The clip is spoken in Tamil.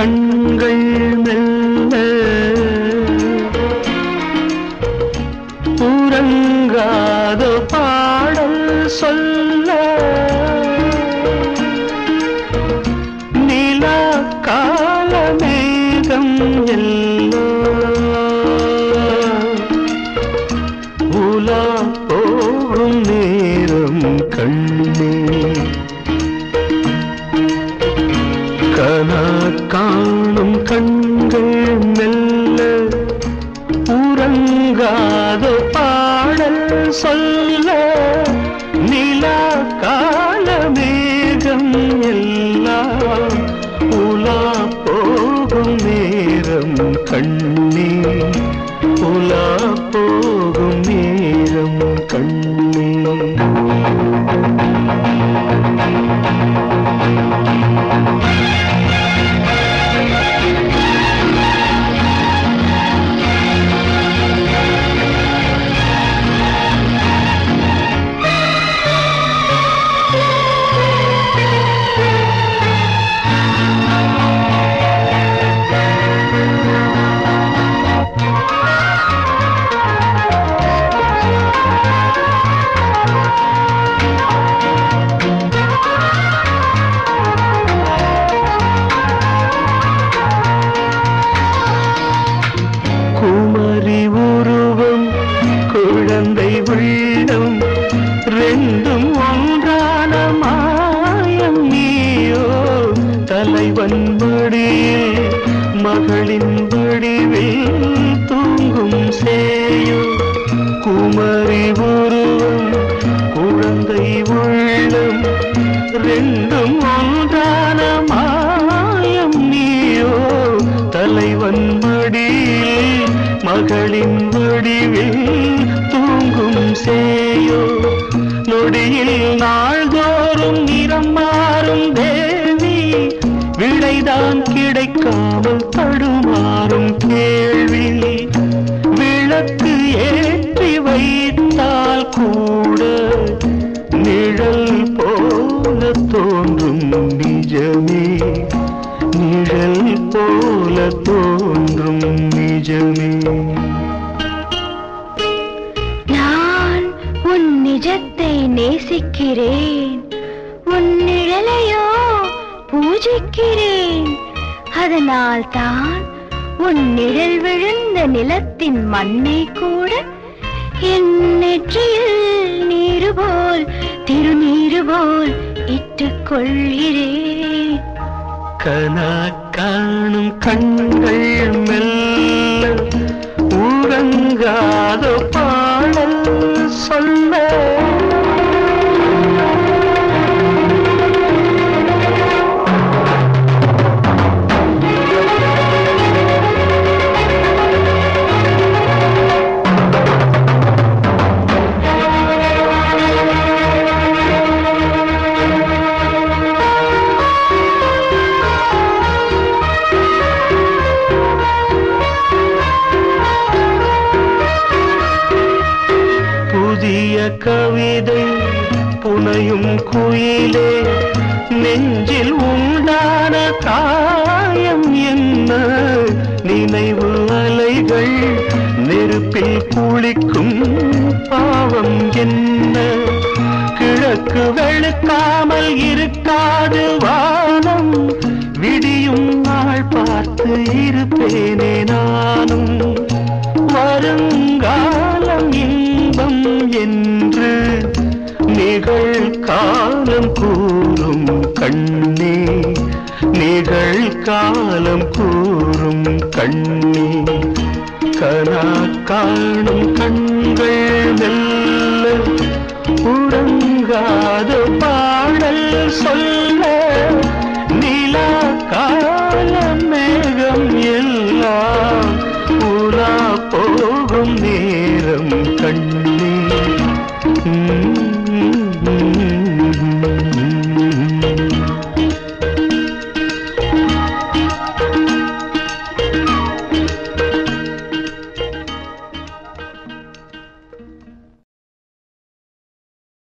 கண்கள் மெல்ல உறங்காத பாடல் சொல்ல நிலா கால மேகம் எல்லாம் உலா போகும் நேரம் கண்ணே. காணும் கண்கள் மெல்ல உறங்காத பாடல் சொல் மகளின் வடிவில் தூங்கும் சேயோ. குமரி உருவம் குழந்தை உள்ளம் ரெண்டும் ஒன்றான மாயம் நீயோ. தலைவன் மடியில் மகளின் வடிவில் தூங்கும் சேயோ. நொடியில் நாள்தோறும் நிறம் மாறும் தேவி. விடைதான் கிடைக்காமல் தடுமாறும் கேள்வி விளக்கு ஏற்றி வைத்தால் கூட நிழல் போல தோன்றும் நிஜமே. நிழல் போல தோன்றும் நிஜமே. நான் உன் நிஜத்தை நேசிக்கிறேன். உன் நிழலையோ பூஜிக்கிறேன். அதனால் தான் உன் நிழல் விழுந்த நிலத்தின் மண்ணை கூட என் நெற்றியில் நீரு போல் திருநீரு போல் இட்டுக் கொள்கிறேன் கனா காணும் கண்கள் மெல்ல உறங்காத பாடல் சொல்ல விதை புனையும் குயிலே நெஞ்சில் உண்டான காயம் என்ன? நினைவு அலைகள் நெருப்பில் குளிக்கும் பாவம் என்ன? கிழக்கு வெளுக்காமல் இருக்காது வானம். விடியும் நாள் பார்த்து இருப்பேனே நானும். வருங்காலம் இன்பம் என்ன? காலம் கூறும் கண்ணே நிகழ் காலம் கூறும் கண்ணே. கனா காணும் கண்கள் மெல்ல உறங்காத பாடல் சொல்ல நிலா கால மேகம் எல்லாம் உலா போகும் நேரம் கண்ணே.